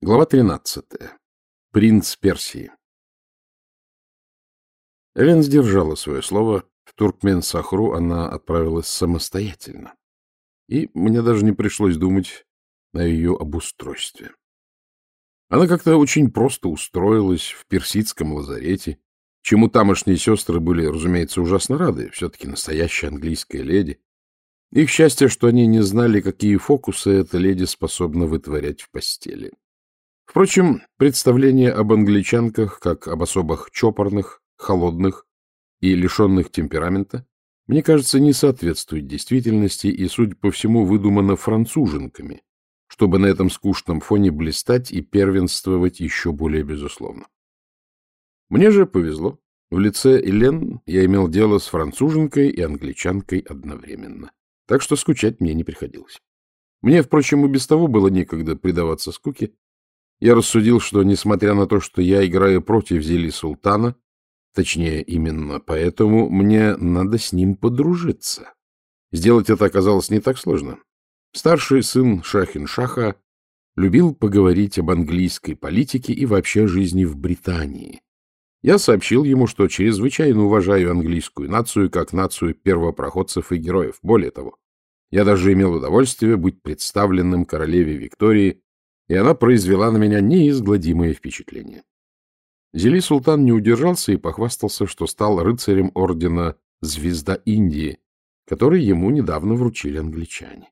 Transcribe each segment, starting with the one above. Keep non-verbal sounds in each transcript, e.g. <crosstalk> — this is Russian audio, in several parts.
Глава 13. Принц Персии. Элен сдержала свое слово. В Туркмен-Сахру она отправилась самостоятельно. И мне даже не пришлось думать на ее обустройстве. Она как-то очень просто устроилась в персидском лазарете, чему тамошние сестры были, разумеется, ужасно рады, все-таки настоящая английская леди. Их счастье, что они не знали, какие фокусы эта леди способна вытворять в постели. Впрочем, представление об англичанках, как об особых чопорных, холодных и лишенных темперамента, мне кажется, не соответствует действительности и, судя по всему, выдумано француженками, чтобы на этом скучном фоне блистать и первенствовать еще более безусловно. Мне же повезло. В лице Элен я имел дело с француженкой и англичанкой одновременно, так что скучать мне не приходилось. Мне, впрочем, и без того было некогда предаваться скуке, я рассудил, что, несмотря на то, что я играю против Зели Султана, точнее, именно поэтому мне надо с ним подружиться. Сделать это оказалось не так сложно. Старший сын Шахин-Шаха любил поговорить об английской политике и вообще жизни в Британии. Я сообщил ему, что чрезвычайно уважаю английскую нацию как нацию первопроходцев и героев. Более того, я даже имел удовольствие быть представленным королеве Виктории и она произвела на меня неизгладимое впечатление. Зели Султан не удержался и похвастался, что стал рыцарем ордена «Звезда Индии», который ему недавно вручили англичане.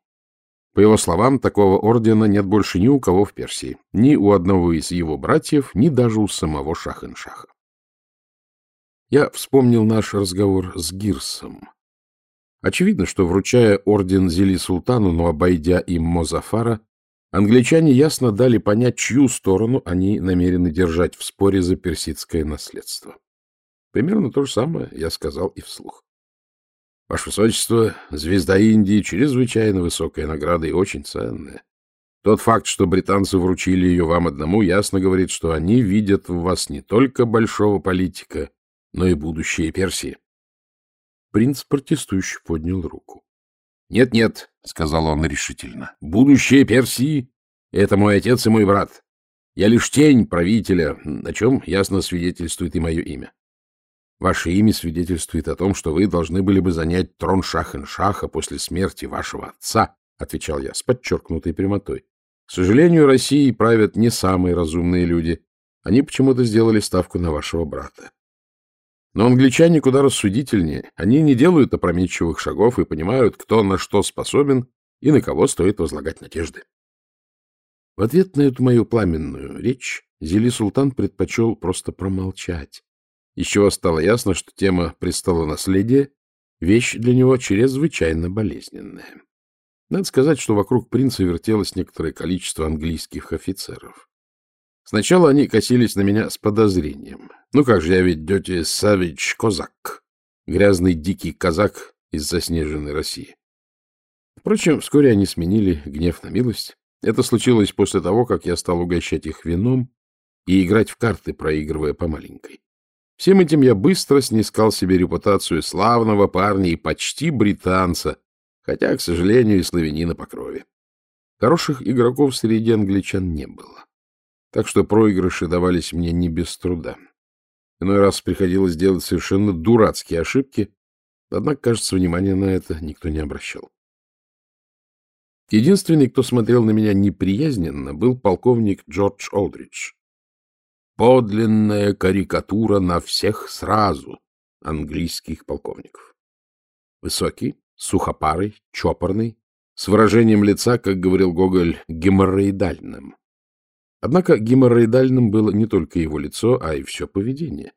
По его словам, такого ордена нет больше ни у кого в Персии, ни у одного из его братьев, ни даже у самого Шахен-Шаха. Я вспомнил наш разговор с Гирсом. Очевидно, что, вручая орден Зели Султану, но обойдя им Мозафара, Англичане ясно дали понять, чью сторону они намерены держать в споре за персидское наследство. Примерно то же самое я сказал и вслух. Ваше Высочество, звезда Индии — чрезвычайно высокая награда и очень ценная. Тот факт, что британцы вручили ее вам одному, ясно говорит, что они видят в вас не только большого политика, но и будущее Персии. Принц протестующий поднял руку. «Нет, — Нет-нет, — сказал он решительно, — будущее Персии — это мой отец и мой брат. Я лишь тень правителя, о чем ясно свидетельствует и мое имя. Ваше имя свидетельствует о том, что вы должны были бы занять трон Шахен-Шаха после смерти вашего отца, — отвечал я с подчеркнутой прямотой. К сожалению, Россией правят не самые разумные люди. Они почему-то сделали ставку на вашего брата. Но англичане куда рассудительнее. Они не делают опрометчивых шагов и понимают, кто на что способен и на кого стоит возлагать надежды. В ответ на эту мою пламенную речь Зели Султан предпочел просто промолчать, из чего стало ясно, что тема престола наследия — вещь для него чрезвычайно болезненная. Надо сказать, что вокруг принца вертелось некоторое количество английских офицеров. Сначала они косились на меня с подозрением. Ну как же, я ведь дети Савич Козак, грязный дикий казак из заснеженной России. Впрочем, вскоре они сменили гнев на милость. Это случилось после того, как я стал угощать их вином и играть в карты, проигрывая по маленькой. Всем этим я быстро снискал себе репутацию славного парня и почти британца, хотя, к сожалению, и славянина по крови. Хороших игроков среди англичан не было так что проигрыши давались мне не без труда. Иной раз приходилось делать совершенно дурацкие ошибки, однако, кажется, внимания на это никто не обращал. Единственный, кто смотрел на меня неприязненно, был полковник Джордж Олдридж. Подлинная карикатура на всех сразу английских полковников. Высокий, сухопарый, чопорный, с выражением лица, как говорил Гоголь, геморроидальным. Однако геморроидальным было не только его лицо, а и все поведение.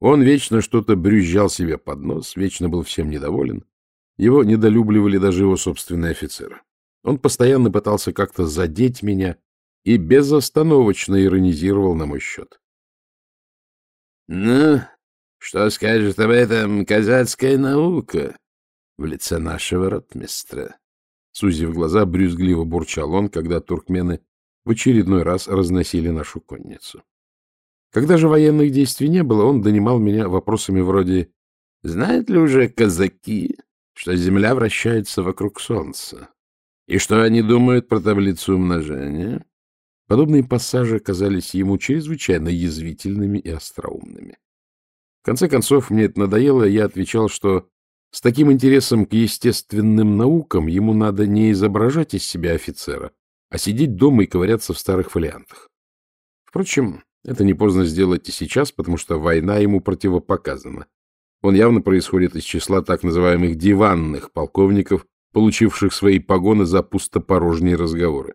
Он вечно что-то брюзжал себе под нос, вечно был всем недоволен. Его недолюбливали даже его собственные офицеры. Он постоянно пытался как-то задеть меня и безостановочно иронизировал на мой счет. — Ну, что скажет об этом казацкая наука в лице нашего ротмистра? Сузив глаза, брюзгливо бурчал он, когда туркмены в очередной раз разносили нашу конницу. Когда же военных действий не было, он донимал меня вопросами вроде «Знают ли уже казаки, что Земля вращается вокруг Солнца? И что они думают про таблицу умножения? Подобные пассажи казались ему чрезвычайно язвительными и остроумными. В конце концов, мне это надоело, я отвечал, что с таким интересом к естественным наукам ему надо не изображать из себя офицера, а сидеть дома и ковыряться в старых фолиантах. Впрочем, это не поздно сделать и сейчас, потому что война ему противопоказана. Он явно происходит из числа так называемых диванных полковников, получивших свои погоны за пустопорожние разговоры.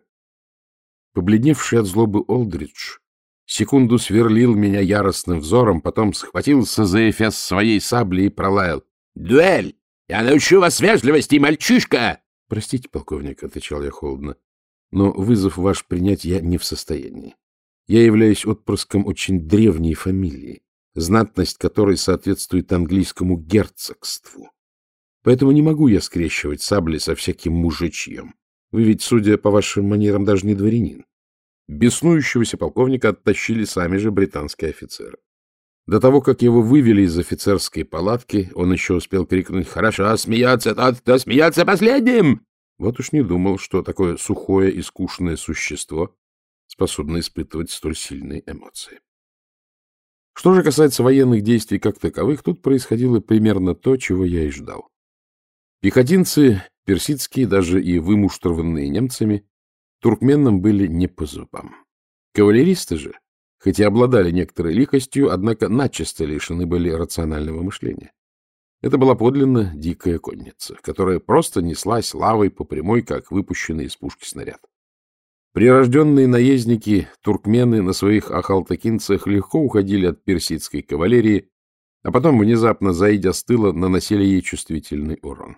Побледневший от злобы Олдридж секунду сверлил меня яростным взором, потом схватился за эфес своей сабли и пролаял. — Дуэль! Я научу вас вежливости, мальчишка! — Простите, полковник, — отвечал я холодно, — но вызов ваш принять я не в состоянии. Я являюсь отпрыском очень древней фамилии, знатность которой соответствует английскому герцогству. Поэтому не могу я скрещивать сабли со всяким мужичьем. Вы ведь, судя по вашим манерам, даже не дворянин. Беснующегося полковника оттащили сами же британские офицеры. До того, как его вывели из офицерской палатки, он еще успел крикнуть «Хорошо, смеется тот, кто смеется последним!» Вот уж не думал, что такое сухое и скучное существо способно испытывать столь сильные эмоции. Что же касается военных действий как таковых, тут происходило примерно то, чего я и ждал. Пехотинцы, персидские, даже и вымуштрованные немцами, туркменам были не по зубам. Кавалеристы же, хоть и обладали некоторой лихостью, однако начисто лишены были рационального мышления. Это была подлинно дикая конница, которая просто неслась лавой по прямой, как выпущенный из пушки снаряд. Прирожденные наездники, туркмены на своих ахалтакинцах легко уходили от персидской кавалерии, а потом, внезапно зайдя с тыла, наносили ей чувствительный урон.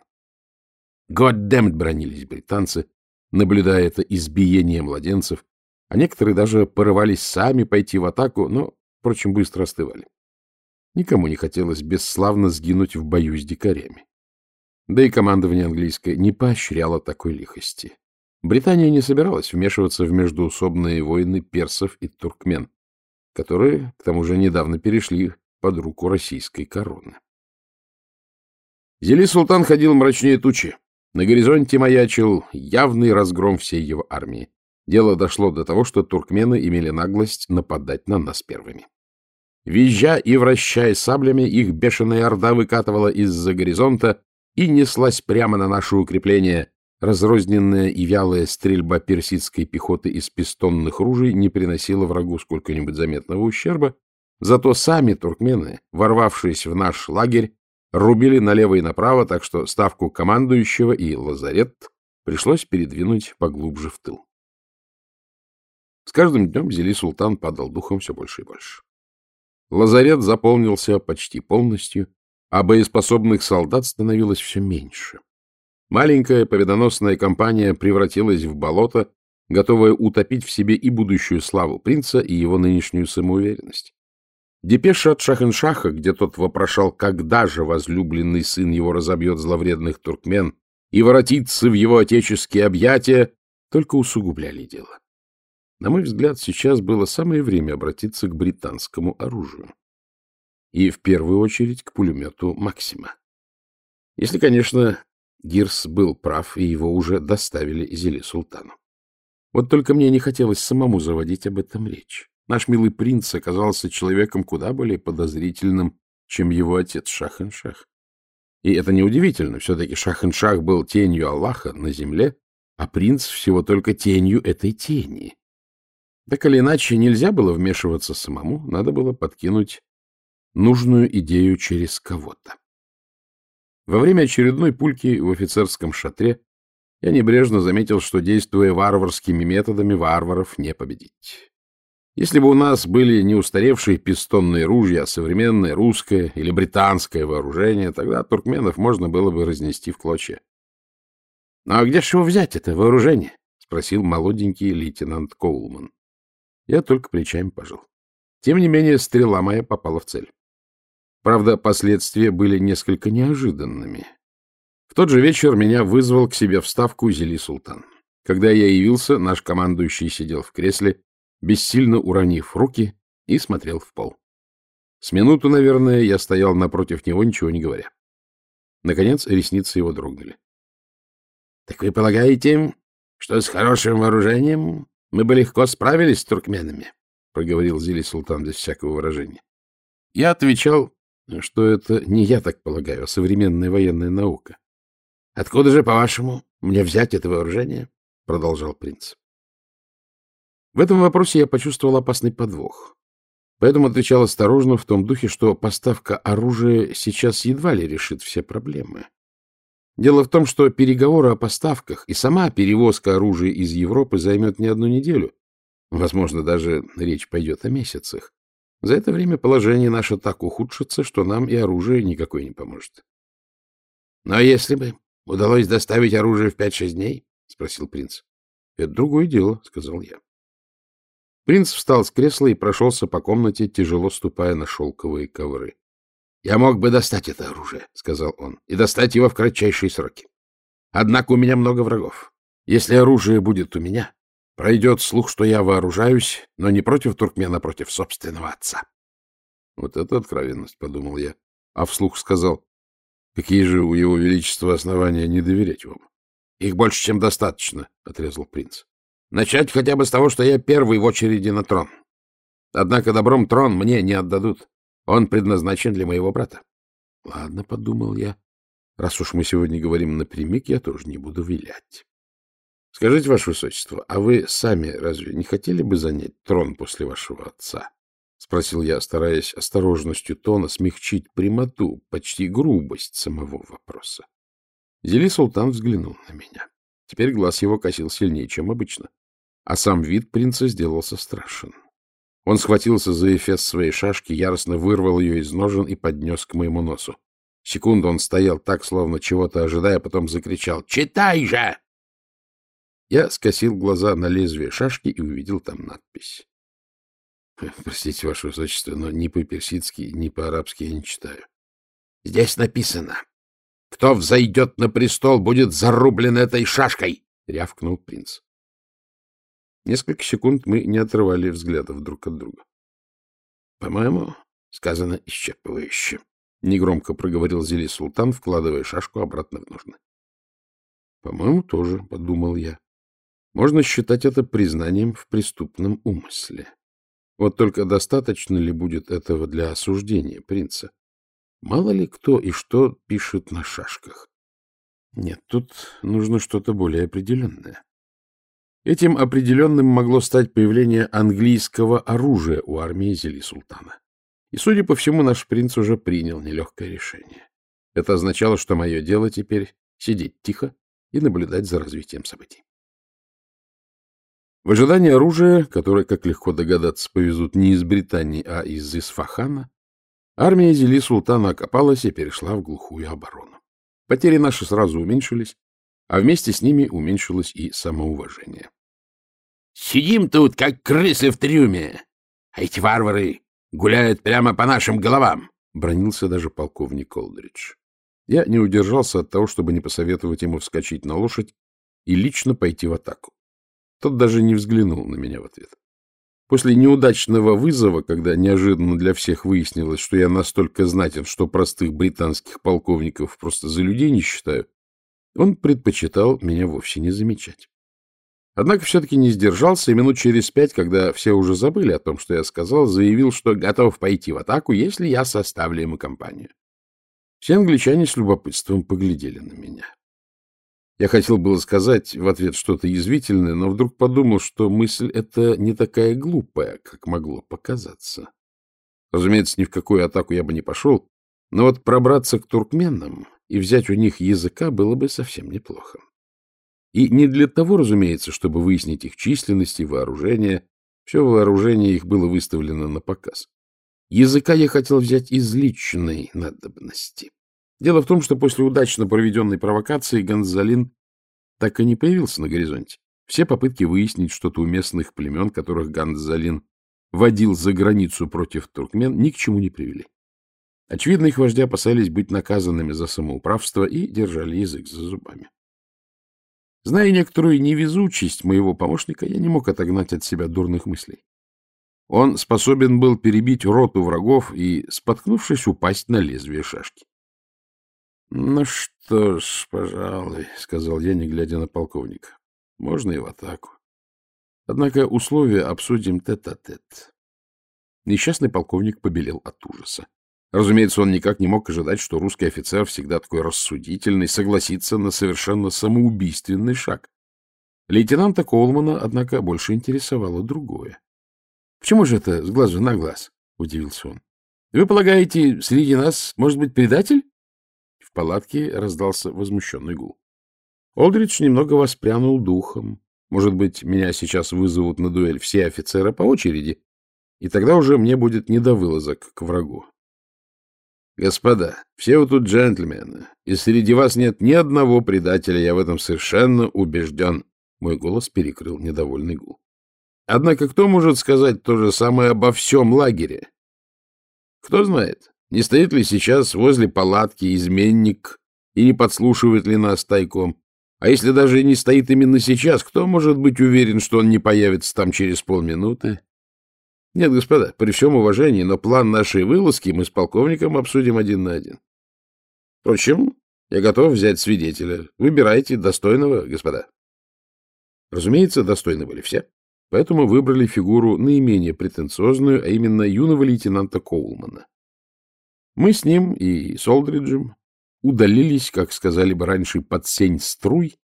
Годдэмт бронились британцы, наблюдая это избиение младенцев, а некоторые даже порывались сами пойти в атаку, но, впрочем, быстро остывали. Никому не хотелось бесславно сгинуть в бою с дикарями. Да и командование английское не поощряло такой лихости. Британия не собиралась вмешиваться в междуусобные войны персов и туркмен, которые, к тому же, недавно перешли под руку российской короны. Зели Султан ходил мрачнее тучи. На горизонте маячил явный разгром всей его армии. Дело дошло до того, что туркмены имели наглость нападать на нас первыми. Визжа и вращая саблями, их бешеная орда выкатывала из-за горизонта и неслась прямо на наше укрепление, Разрозненная и вялая стрельба персидской пехоты из пистонных ружей не приносила врагу сколько-нибудь заметного ущерба, зато сами туркмены, ворвавшись в наш лагерь, рубили налево и направо, так что ставку командующего и лазарет пришлось передвинуть поглубже в тыл. С каждым днем Зели Султан падал духом все больше и больше. Лазарет заполнился почти полностью, а боеспособных солдат становилось все меньше. Маленькая победоносная компания превратилась в болото, готовое утопить в себе и будущую славу принца, и его нынешнюю самоуверенность. Депеша от Шахеншаха, где тот вопрошал, когда же возлюбленный сын его разобьет зловредных туркмен и воротится в его отеческие объятия, только усугубляли дело. На мой взгляд, сейчас было самое время обратиться к британскому оружию. И в первую очередь к пулемету Максима. Если, конечно, Гирс был прав, и его уже доставили Зели Султану. Вот только мне не хотелось самому заводить об этом речь. Наш милый принц оказался человеком куда более подозрительным, чем его отец Шах-эн-Шах. И это неудивительно, все-таки Шах-эн-Шах был тенью Аллаха на земле, а принц всего только тенью этой тени. Так или иначе, нельзя было вмешиваться самому, надо было подкинуть нужную идею через кого-то. Во время очередной пульки в офицерском шатре я небрежно заметил, что, действуя варварскими методами, варваров не победить. Если бы у нас были не устаревшие пистонные ружья, а современное русское или британское вооружение, тогда туркменов можно было бы разнести в клочья. — Ну а где же его взять, это вооружение? — спросил молоденький лейтенант Коулман. Я только плечами пожал. Тем не менее, стрела моя попала в цель. Правда, последствия были несколько неожиданными. В тот же вечер меня вызвал к себе в ставку Зели Султан. Когда я явился, наш командующий сидел в кресле, бессильно уронив руки, и смотрел в пол. С минуту, наверное, я стоял напротив него, ничего не говоря. Наконец, ресницы его дрогнули. — Так вы полагаете, что с хорошим вооружением — Мы бы легко справились с туркменами, — проговорил Зили Султан без всякого выражения. Я отвечал, что это не я так полагаю, а современная военная наука. — Откуда же, по-вашему, мне взять это вооружение? — продолжал принц. В этом вопросе я почувствовал опасный подвох. Поэтому отвечал осторожно в том духе, что поставка оружия сейчас едва ли решит все проблемы. Дело в том, что переговоры о поставках и сама перевозка оружия из Европы займет не одну неделю. Возможно, даже речь пойдет о месяцах. За это время положение наше так ухудшится, что нам и оружие никакое не поможет. — Но если бы удалось доставить оружие в пять-шесть дней? — спросил принц. — Это другое дело, — сказал я. Принц встал с кресла и прошелся по комнате, тяжело ступая на шелковые ковры. — Я мог бы достать это оружие, — сказал он, — и достать его в кратчайшие сроки. Однако у меня много врагов. Если оружие будет у меня, пройдет слух, что я вооружаюсь, но не против туркмена, а против собственного отца. Вот это откровенность, — подумал я, а вслух сказал, — какие же у его величества основания не доверять вам? — Их больше, чем достаточно, — отрезал принц. — Начать хотя бы с того, что я первый в очереди на трон. Однако добром трон мне не отдадут. Он предназначен для моего брата. — Ладно, — подумал я, — раз уж мы сегодня говорим напрямик, я тоже не буду вилять. — Скажите, ваше высочество, а вы сами разве не хотели бы занять трон после вашего отца? — спросил я, стараясь осторожностью тона смягчить прямоту, почти грубость самого вопроса. Зели Султан взглянул на меня. Теперь глаз его косил сильнее, чем обычно, а сам вид принца сделался страшен. Он схватился за эфес своей шашки, яростно вырвал ее из ножен и поднес к моему носу. Секунду он стоял так, словно чего-то ожидая, потом закричал «Читай же!» Я скосил глаза на лезвие шашки и увидел там надпись. Простите, ваше высочество, но ни по-персидски, ни по-арабски я не читаю. Здесь написано «Кто взойдет на престол, будет зарублен этой шашкой!» — рявкнул принц. Несколько секунд мы не отрывали взглядов друг от друга. — По-моему, сказано исчерпывающе. Негромко проговорил Зели Султан, вкладывая шашку обратно в ножны. — По-моему, тоже, — подумал я. Можно считать это признанием в преступном умысле. Вот только достаточно ли будет этого для осуждения принца? Мало ли кто и что пишет на шашках. Нет, тут нужно что-то более определенное. Этим определенным могло стать появление английского оружия у армии Зели Султана. И, судя по всему, наш принц уже принял нелегкое решение. Это означало, что мое дело теперь сидеть тихо и наблюдать за развитием событий. В ожидании оружия, которое, как легко догадаться, повезут не из Британии, а из Исфахана, армия Зели Султана окопалась и перешла в глухую оборону. Потери наши сразу уменьшились, а вместе с ними уменьшилось и самоуважение. Сидим тут, как крысы в трюме, а эти варвары гуляют прямо по нашим головам, — бронился даже полковник Колдридж. Я не удержался от того, чтобы не посоветовать ему вскочить на лошадь и лично пойти в атаку. Тот даже не взглянул на меня в ответ. После неудачного вызова, когда неожиданно для всех выяснилось, что я настолько знатен, что простых британских полковников просто за людей не считаю, он предпочитал меня вовсе не замечать. Однако все-таки не сдержался, и минут через пять, когда все уже забыли о том, что я сказал, заявил, что готов пойти в атаку, если я составлю ему компанию. Все англичане с любопытством поглядели на меня. Я хотел было сказать в ответ что-то язвительное, но вдруг подумал, что мысль эта не такая глупая, как могло показаться. Разумеется, ни в какую атаку я бы не пошел, но вот пробраться к туркменам и взять у них языка было бы совсем неплохо. И не для того, разумеется, чтобы выяснить их численность и вооружение. Все вооружение их было выставлено на показ. Языка я хотел взять из личной надобности. Дело в том, что после удачно проведенной провокации Гонзалин так и не появился на горизонте. Все попытки выяснить что-то у местных племен, которых Гонзалин водил за границу против туркмен, ни к чему не привели. Очевидно, их вожди опасались быть наказанными за самоуправство и держали язык за зубами. Зная некоторую невезучесть моего помощника, я не мог отогнать от себя дурных мыслей. Он способен был перебить роту врагов и, споткнувшись, упасть на лезвие шашки. — Ну что ж, пожалуй, — сказал я, не глядя на полковника. — Можно и в атаку. Однако условия обсудим тет-а-тет. -тет. Несчастный полковник побелел от ужаса. Разумеется, он никак не мог ожидать, что русский офицер, всегда такой рассудительный, согласится на совершенно самоубийственный шаг. Лейтенанта Колмана, однако, больше интересовало другое. — Почему же это с глазу на глаз? — удивился он. — Вы полагаете, среди нас может быть предатель? В палатке раздался возмущенный гул. Олдридж немного воспрянул духом. Может быть, меня сейчас вызовут на дуэль все офицеры по очереди, и тогда уже мне будет не до вылазок к врагу. Господа, все вы тут джентльмены, и среди вас нет ни одного предателя, я в этом совершенно убежден. Мой голос перекрыл недовольный гул. Однако кто может сказать то же самое обо всем лагере? Кто знает, не стоит ли сейчас возле палатки изменник и не подслушивает ли нас тайком? А если даже не стоит именно сейчас, кто может быть уверен, что он не появится там через полминуты? Нет, господа, при всем уважении, но план нашей вылазки мы с полковником обсудим один на один. Впрочем, я готов взять свидетеля. Выбирайте достойного, господа. Разумеется, достойны были все, поэтому выбрали фигуру наименее претенциозную, а именно юного лейтенанта Коулмана. Мы с ним и Солдриджем удалились, как сказали бы раньше, под сень струй,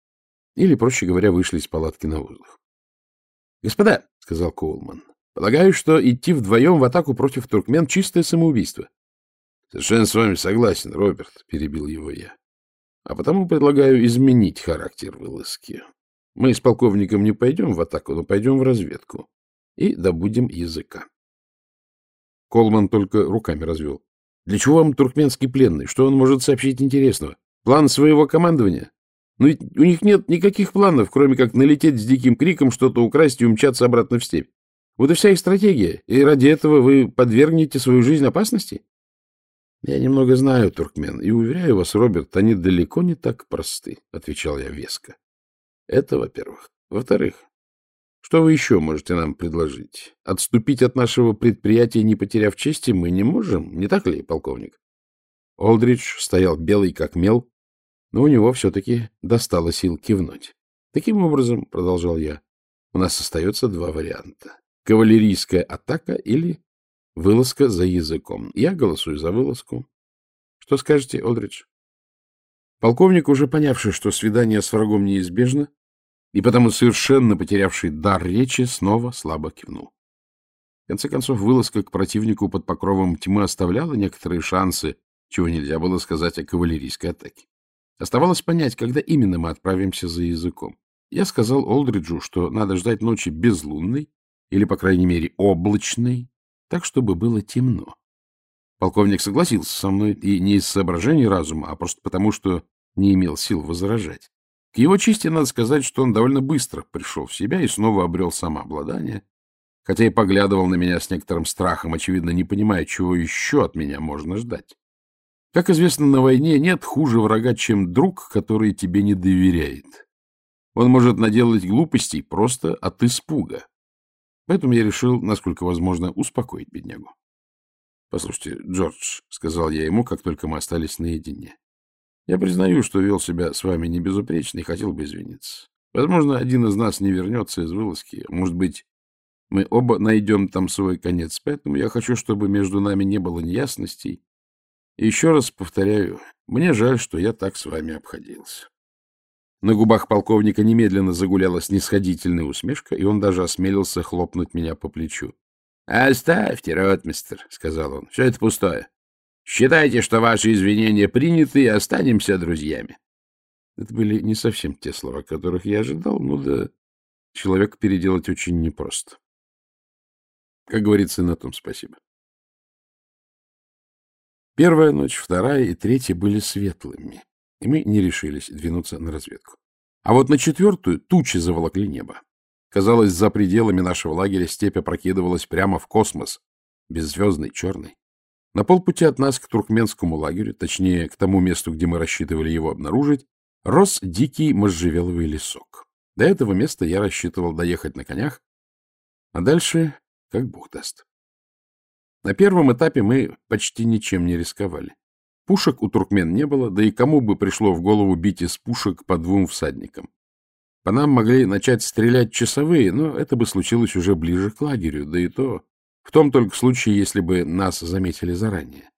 или, проще говоря, вышли из палатки на воздух. — Господа, — сказал Коулман, — полагаю, что идти вдвоем в атаку против туркмен — чистое самоубийство. — Совершенно с вами согласен, Роберт, — перебил его я. — А потому предлагаю изменить характер вылазки. Мы с полковником не пойдем в атаку, но пойдем в разведку и добудем языка. Колман только руками развел. Для чего вам туркменский пленный? Что он может сообщить интересного? План своего командования? Ну ведь у них нет никаких планов, кроме как налететь с диким криком, что-то украсть и умчаться обратно в степь. Вот и вся их стратегия. И ради этого вы подвергнете свою жизнь опасности? Я немного знаю туркмен, и уверяю вас, Роберт, они далеко не так просты, — отвечал я веско. Это, во-первых. Во-вторых, что вы еще можете нам предложить? Отступить от нашего предприятия, не потеряв чести, мы не можем, не так ли, полковник? Олдридж стоял белый как мел, но у него все-таки достало сил кивнуть. Таким образом, — продолжал я, — у нас остается два варианта. Кавалерийская атака или вылазка за языком. Я голосую за вылазку. Что скажете, Олдридж? Полковник, уже понявший, что свидание с врагом неизбежно, и потому совершенно потерявший дар речи снова слабо кивнул. В конце концов, вылазка к противнику под покровом тьмы оставляла некоторые шансы, чего нельзя было сказать о кавалерийской атаке. Оставалось понять, когда именно мы отправимся за языком. Я сказал Олдриджу, что надо ждать ночи безлунной, или, по крайней мере, облачной, так, чтобы было темно. Полковник согласился со мной и не из соображений разума, а просто потому, что не имел сил возражать. К его чести надо сказать, что он довольно быстро пришел в себя и снова обрел самообладание, хотя и поглядывал на меня с некоторым страхом, очевидно, не понимая, чего еще от меня можно ждать. Как известно, на войне нет хуже врага, чем друг, который тебе не доверяет. Он может наделать глупостей просто от испуга. Поэтому я решил, насколько возможно, успокоить беднягу. — Послушайте, Джордж, — сказал я ему, как только мы остались наедине, я признаю, что вел себя с вами не безупречно и хотел бы извиниться. Возможно, один из нас не вернется из вылазки. Может быть, мы оба найдем там свой конец. Поэтому я хочу, чтобы между нами не было неясностей. И еще раз повторяю, мне жаль, что я так с вами обходился. На губах полковника немедленно загуляла снисходительная усмешка, и он даже осмелился хлопнуть меня по плечу. — Оставьте, ротмистер, — сказал он, — все это пустое. Считайте, что ваши извинения приняты, и останемся друзьями. Это были не совсем те слова, которых я ожидал, но да, человека переделать очень непросто. Как говорится, на том спасибо. Первая ночь, вторая и третья были светлыми, и мы не решились двинуться на разведку. А вот на четвертую тучи заволокли небо. Казалось, за пределами нашего лагеря степь опрокидывалась прямо в космос, беззвездный, черный. На полпути от нас к туркменскому лагерю, точнее, к тому месту, где мы рассчитывали его обнаружить, рос дикий можжевеловый лесок. До этого места я рассчитывал доехать на конях, а дальше как бог даст. На первом этапе мы почти ничем не рисковали. Пушек у туркмен не было, да и кому бы пришло в голову бить из пушек по двум всадникам. По нам могли начать стрелять часовые, но это бы случилось уже ближе к лагерю, да и то в том только случае, если бы нас заметили заранее.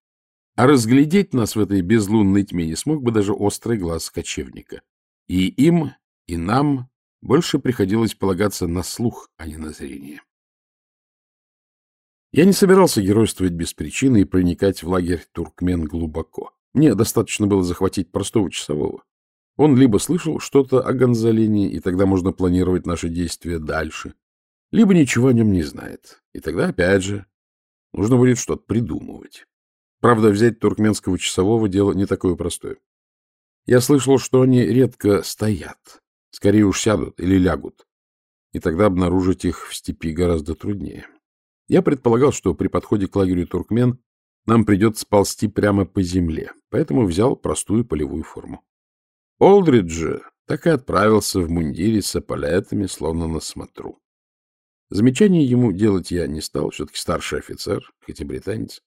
А разглядеть нас в этой безлунной тьме не смог бы даже острый глаз кочевника. И им, и нам больше приходилось полагаться на слух, а не на зрение. Я не собирался геройствовать без причины и проникать в лагерь туркмен глубоко. Мне достаточно было захватить простого часового. Он либо слышал что-то о Гонзалине, и тогда можно планировать наши действия дальше, либо ничего о нем не знает. И тогда, опять же, нужно будет что-то придумывать. Правда, взять туркменского часового дело не такое простое. Я слышал, что они редко стоят, скорее уж сядут или лягут, и тогда обнаружить их в степи гораздо труднее. Я предполагал, что при подходе к лагерю туркмен нам придется ползти прямо по земле, поэтому взял простую полевую форму. Олдридж же так и отправился в мундире с эполетами, словно на смотру. Замечаний ему делать я не стал, все-таки старший офицер, хоть и британец.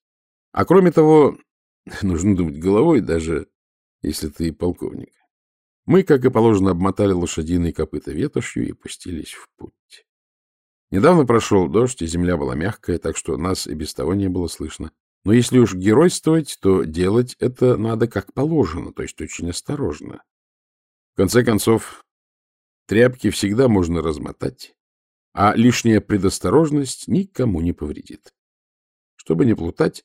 А кроме того, <laughs> нужно думать головой, даже если ты полковник. Мы, как и положено, обмотали лошадиные копыта ветошью и пустились в путь. Недавно прошел дождь, и земля была мягкая, так что нас и без того не было слышно. Но если уж геройствовать, то делать это надо как положено, то есть очень осторожно. В конце концов, тряпки всегда можно размотать, а лишняя предосторожность никому не повредит. Чтобы не плутать,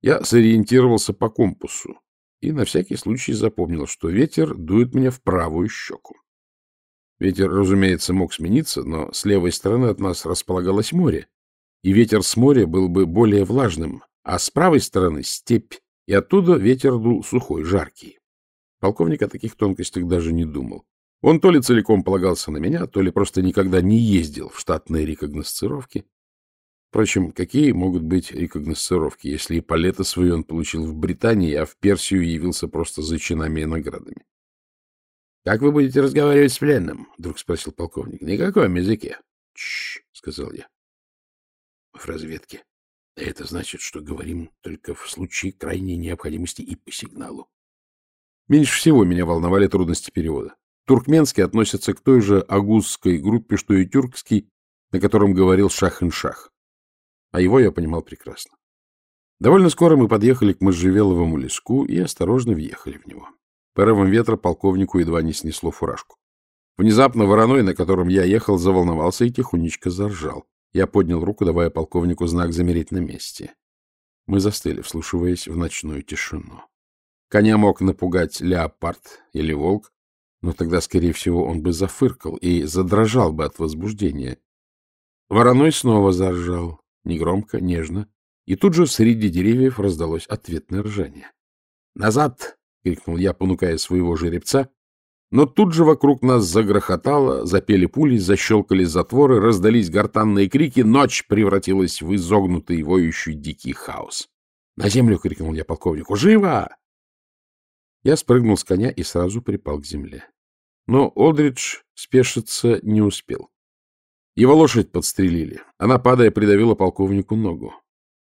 я сориентировался по компасу и на всякий случай запомнил, что ветер дует мне в правую щеку. Ветер, разумеется, мог смениться, но с левой стороны от нас располагалось море, и ветер с моря был бы более влажным, а с правой стороны — степь, и оттуда ветер дул сухой, жаркий. Полковник о таких тонкостях даже не думал. Он то ли целиком полагался на меня, то ли просто никогда не ездил в штатные рекогносцировки. Впрочем, какие могут быть рекогносцировки, если и палета свою он получил в Британии, а в Персию явился просто за чинами и наградами? — Как вы будете разговаривать с пленным? — вдруг спросил полковник. — Никаком языке. — Чш, — сказал я. — В разведке. Это значит, что говорим только в случае крайней необходимости и по сигналу. Меньше всего меня волновали трудности перевода. Туркменский относится к той же агузской группе, что и тюркский, на котором говорил шах-ин-шах. А его я понимал прекрасно. Довольно скоро мы подъехали к можжевеловому леску и осторожно въехали в него. Порывом ветра полковнику едва не снесло фуражку. Внезапно вороной, на котором я ехал, заволновался и тихонечко заржал. Я поднял руку, давая полковнику знак замереть на месте. Мы застыли, вслушиваясь в ночную тишину. Коня мог напугать леопард или волк, но тогда, скорее всего, он бы зафыркал и задрожал бы от возбуждения. Вороной снова заржал, негромко, нежно, и тут же среди деревьев раздалось ответное ржание. «Назад!» — крикнул я, понукая своего жеребца. Но тут же вокруг нас загрохотало, запели пули, защелкали затворы, раздались гортанные крики, ночь превратилась в изогнутый, воющий дикий хаос. «На землю!» — крикнул я полковнику. «Живо!» Я спрыгнул с коня и сразу припал к земле. Но Олдридж спешиться не успел. Его лошадь подстрелили. Она, падая, придавила полковнику ногу.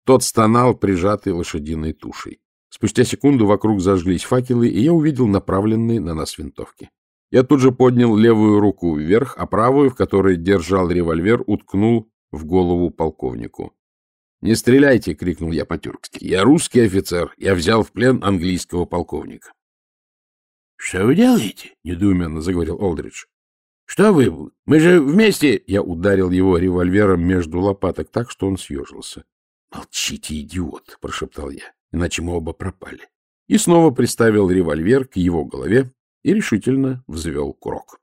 Тот стонал, прижатый лошадиной тушей. Спустя секунду вокруг зажглись факелы, и я увидел направленные на нас винтовки. Я тут же поднял левую руку вверх, а правую, в которой держал револьвер, уткнул в голову полковнику. «Не стреляйте!» — крикнул я по-тюркски. «Я русский офицер. Я взял в плен английского полковника». «Что вы делаете?» — недоуменно заговорил Олдридж. «Что вы? Мы же вместе...» Я ударил его револьвером между лопаток так, что он съежился. «Молчите, идиот!» — прошептал я иначе мы оба пропали. И снова приставил револьвер к его голове и решительно взвел курок.